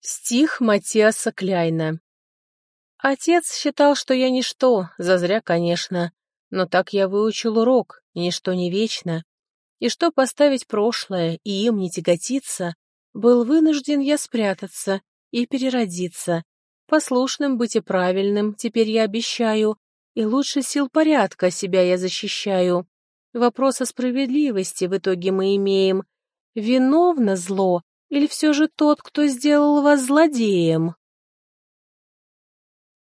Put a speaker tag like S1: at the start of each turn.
S1: Стих Матиаса Кляйна Отец считал, что я ничто, зазря, конечно, но так я выучил урок, ничто не вечно. И что поставить прошлое и им не тяготиться, был вынужден я спрятаться и переродиться. Послушным быть и правильным теперь я обещаю, и лучше сил порядка себя я защищаю. Вопрос о справедливости в итоге мы имеем. Виновно зло или все же тот, кто сделал вас злодеем?